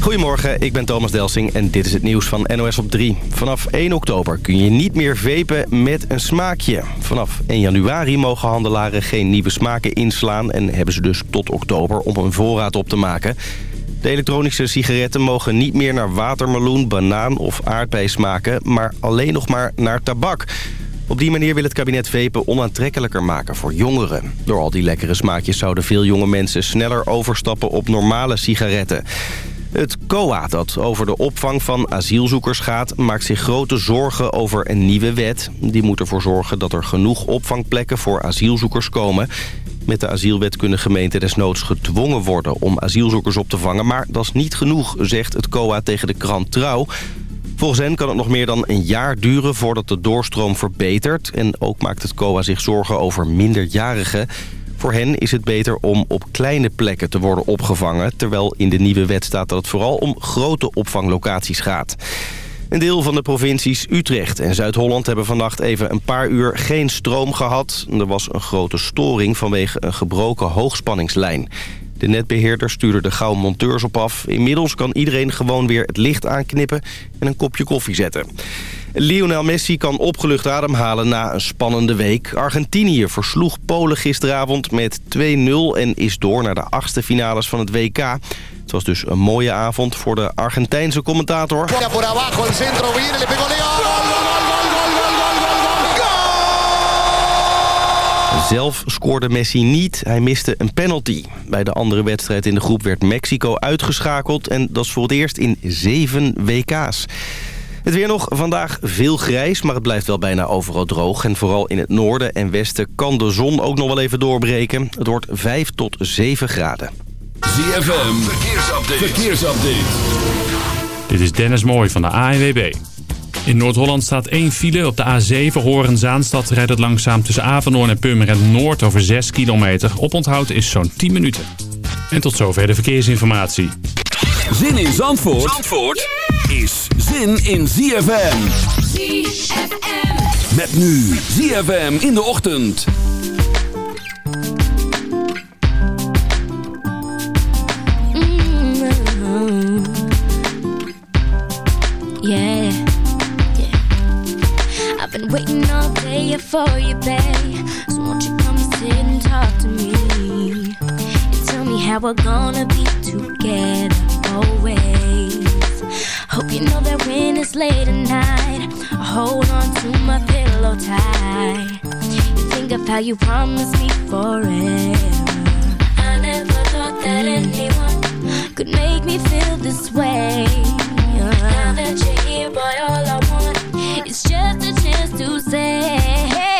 Goedemorgen, ik ben Thomas Delsing en dit is het nieuws van NOS op 3. Vanaf 1 oktober kun je niet meer vapen met een smaakje. Vanaf 1 januari mogen handelaren geen nieuwe smaken inslaan... en hebben ze dus tot oktober om een voorraad op te maken. De elektronische sigaretten mogen niet meer naar watermeloen, banaan of aardbei smaken... maar alleen nog maar naar tabak... Op die manier wil het kabinet Vepen onaantrekkelijker maken voor jongeren. Door al die lekkere smaakjes zouden veel jonge mensen sneller overstappen op normale sigaretten. Het COA, dat over de opvang van asielzoekers gaat... maakt zich grote zorgen over een nieuwe wet. Die moet ervoor zorgen dat er genoeg opvangplekken voor asielzoekers komen. Met de asielwet kunnen gemeenten desnoods gedwongen worden om asielzoekers op te vangen. Maar dat is niet genoeg, zegt het COA tegen de krant Trouw. Volgens hen kan het nog meer dan een jaar duren voordat de doorstroom verbetert. En ook maakt het COA zich zorgen over minderjarigen. Voor hen is het beter om op kleine plekken te worden opgevangen... terwijl in de nieuwe wet staat dat het vooral om grote opvanglocaties gaat. Een deel van de provincies Utrecht en Zuid-Holland hebben vannacht even een paar uur geen stroom gehad. Er was een grote storing vanwege een gebroken hoogspanningslijn. De netbeheerder stuurde er gauw monteurs op af. Inmiddels kan iedereen gewoon weer het licht aanknippen en een kopje koffie zetten. Lionel Messi kan opgelucht ademhalen na een spannende week. Argentinië versloeg Polen gisteravond met 2-0 en is door naar de achtste finales van het WK. Het was dus een mooie avond voor de Argentijnse commentator. Zelf scoorde Messi niet. Hij miste een penalty. Bij de andere wedstrijd in de groep werd Mexico uitgeschakeld. En dat is voor het eerst in zeven WK's. Het weer nog. Vandaag veel grijs, maar het blijft wel bijna overal droog. En vooral in het noorden en westen kan de zon ook nog wel even doorbreken. Het wordt 5 tot 7 graden. ZFM, verkeersupdate. verkeersupdate. Dit is Dennis Mooij van de ANWB. In Noord-Holland staat één file. Op de A7 Horen-Zaanstad rijdt het langzaam tussen Avenhoorn en Purmerend Noord over 6 kilometer. Oponthoud is zo'n 10 minuten. En tot zover de verkeersinformatie. Zin in Zandvoort, Zandvoort is zin in ZFM. ZFM. Met nu ZFM in de ochtend. Mm-hmm. Yeah. I've been waiting all day for you, babe. So won't you come sit and talk to me? And tell me how we're gonna be together always. Hope you know that when it's late at night, I hold on to my pillow tight. You think of how you promised me forever. I never thought that anyone could make me feel this way. Now that you're here, boy, all I want it's just a chance to say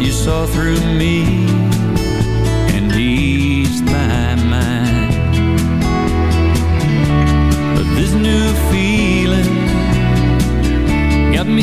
you saw through me and eased my mind. But this new feeling got me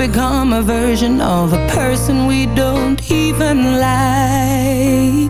become a version of a person we don't even like?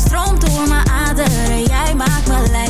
stroomt door mijn aderen, jij maakt me lijf.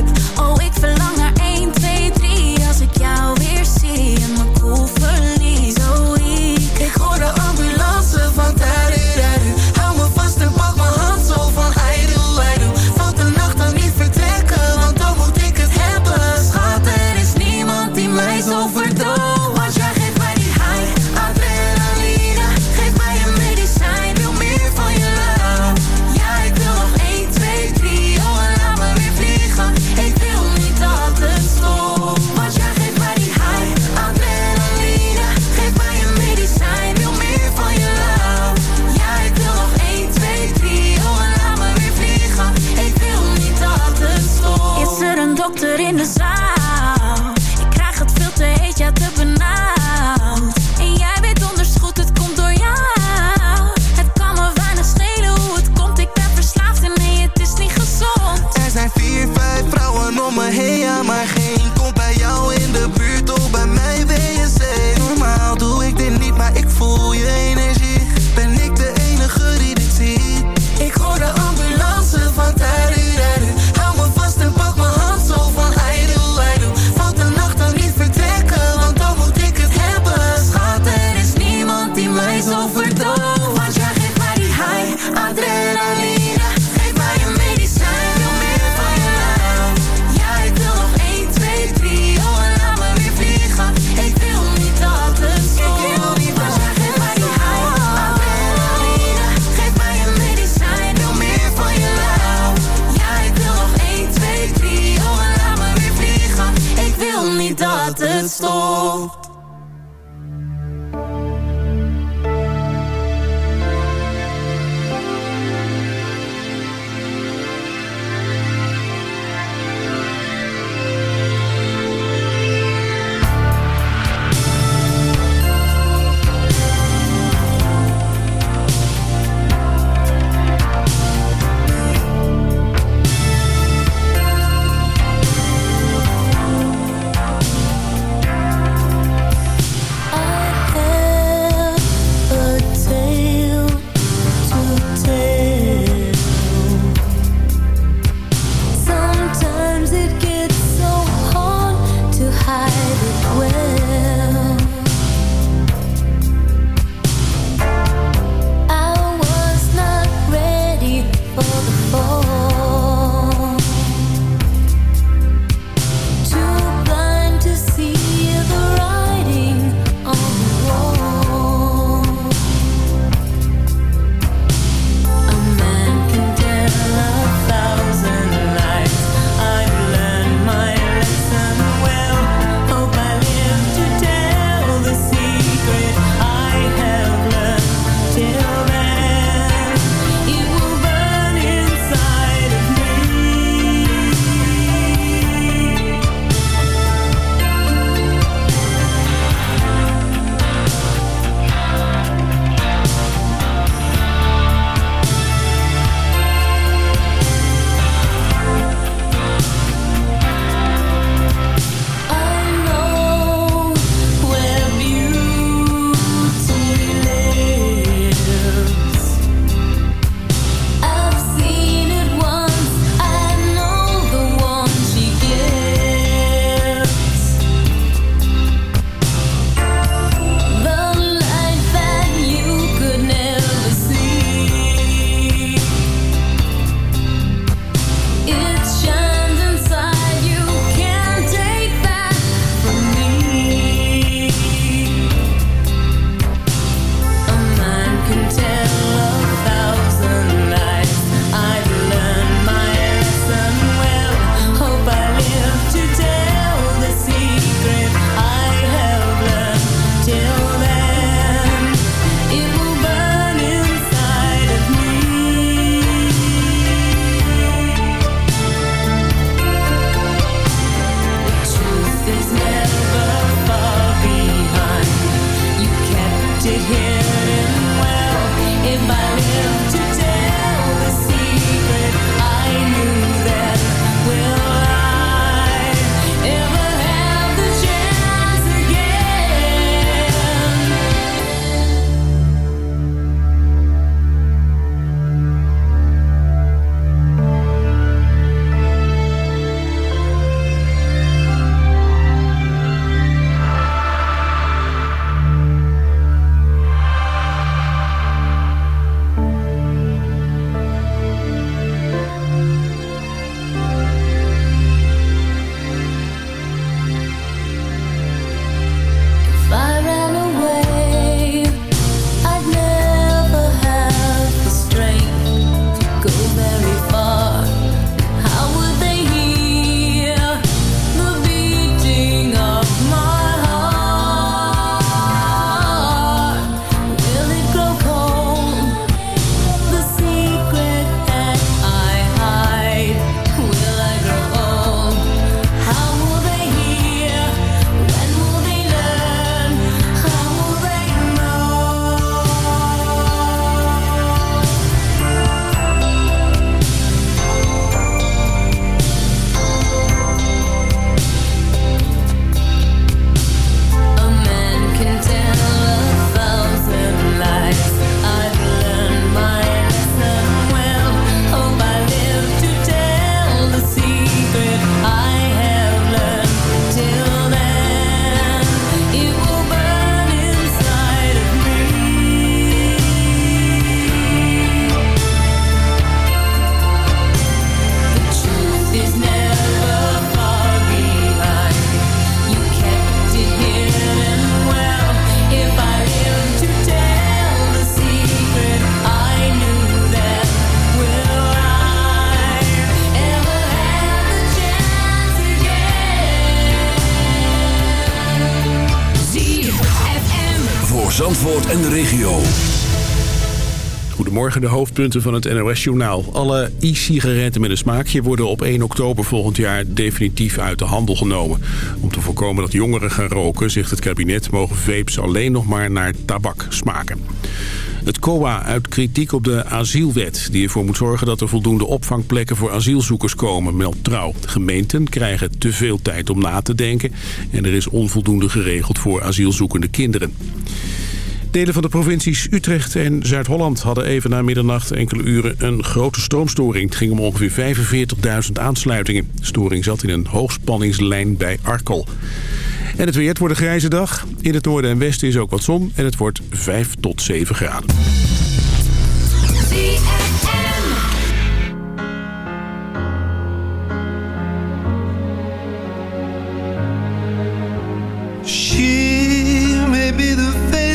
En de regio. Goedemorgen, de hoofdpunten van het NOS-journaal. Alle e-sigaretten met een smaakje worden op 1 oktober volgend jaar definitief uit de handel genomen. Om te voorkomen dat jongeren gaan roken, zegt het kabinet, mogen vapes alleen nog maar naar tabak smaken. Het COA uit kritiek op de asielwet... die ervoor moet zorgen dat er voldoende opvangplekken voor asielzoekers komen, meldt trouw. Gemeenten krijgen te veel tijd om na te denken... en er is onvoldoende geregeld voor asielzoekende kinderen. Delen van de provincies Utrecht en Zuid-Holland hadden even na middernacht enkele uren een grote stroomstoring. Het ging om ongeveer 45.000 aansluitingen. De storing zat in een hoogspanningslijn bij Arkel. En het weer, het wordt een grijze dag. In het noorden en westen is ook wat zon en het wordt 5 tot 7 graden.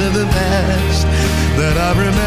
of the past That I remember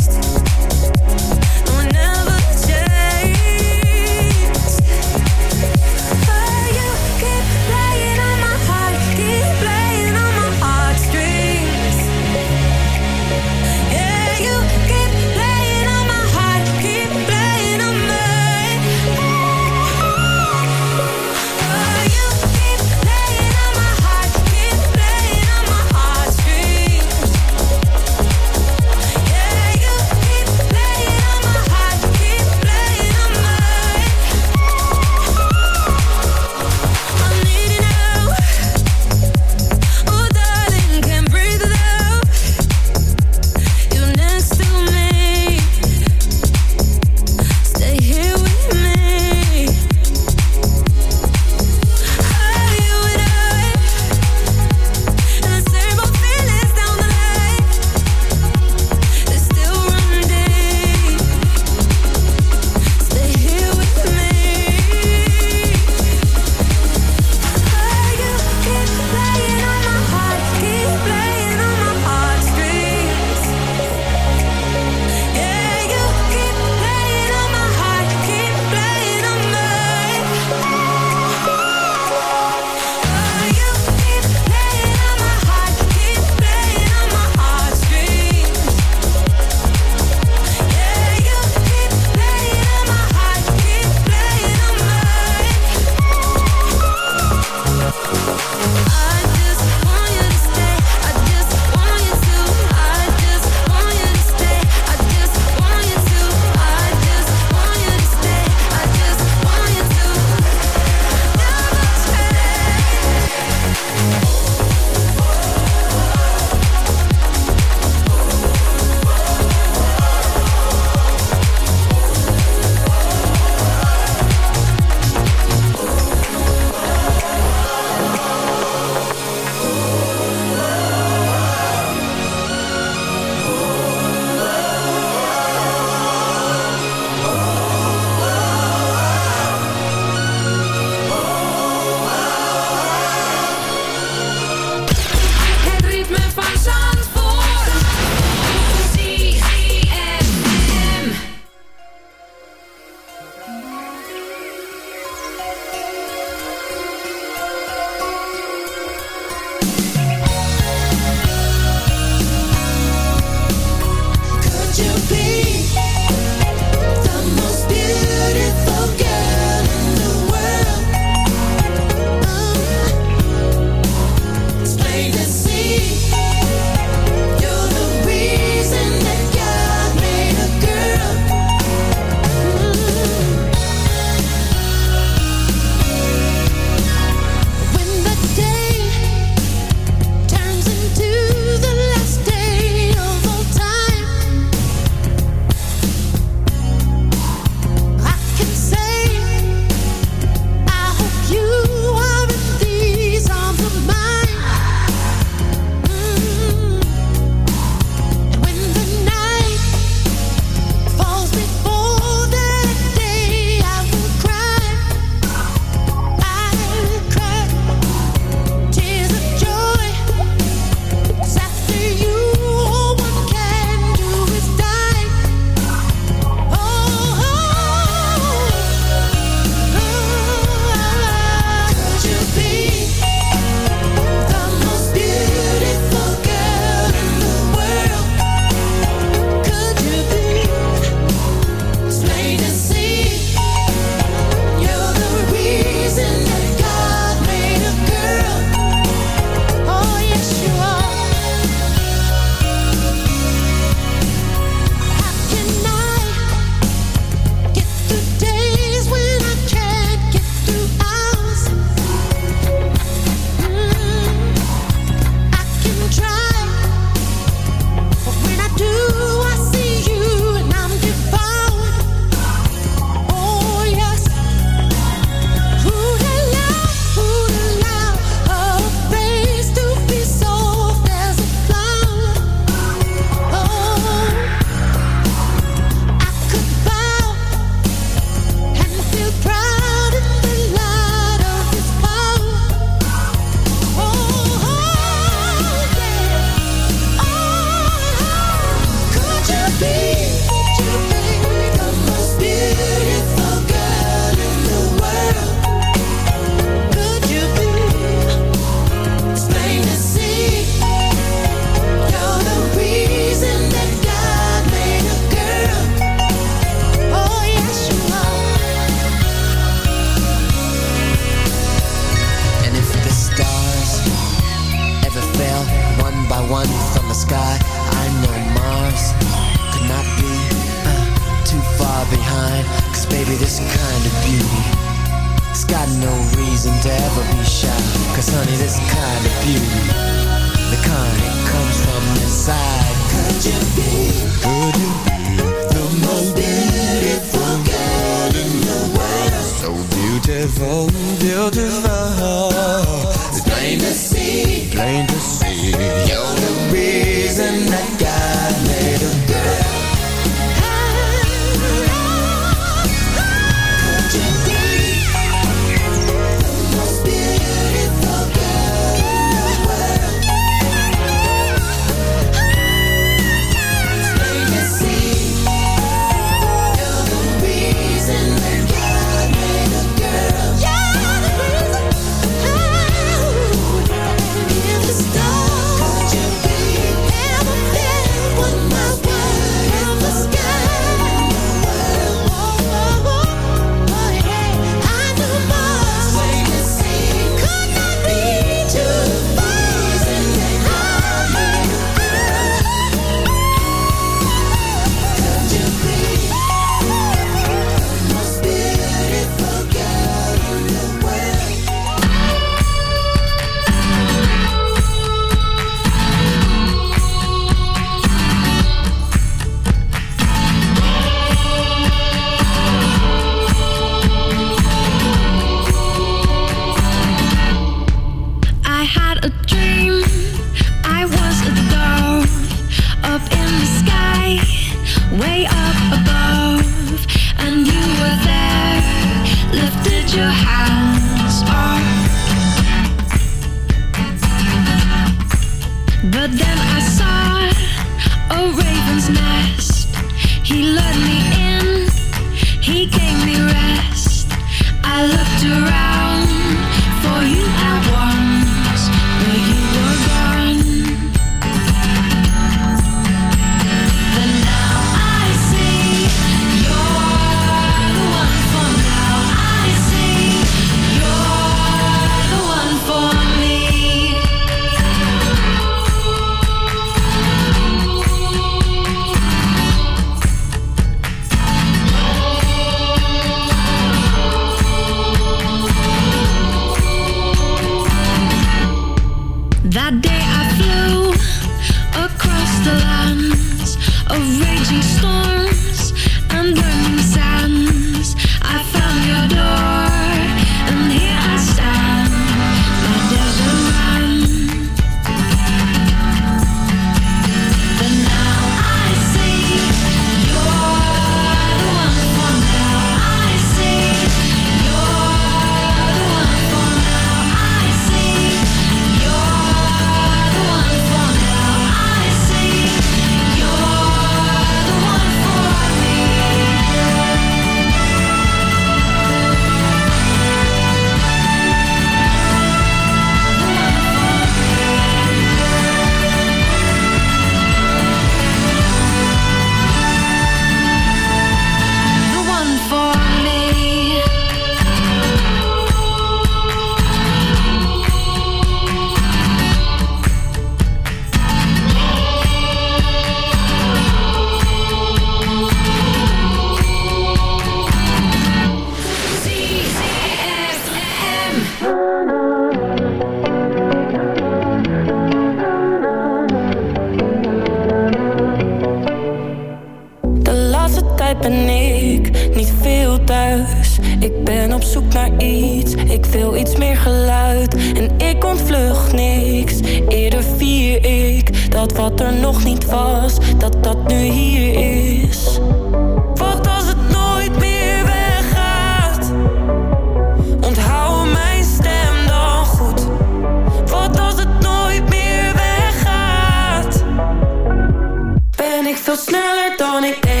ik veel sneller dan ik denk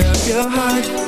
up your heart.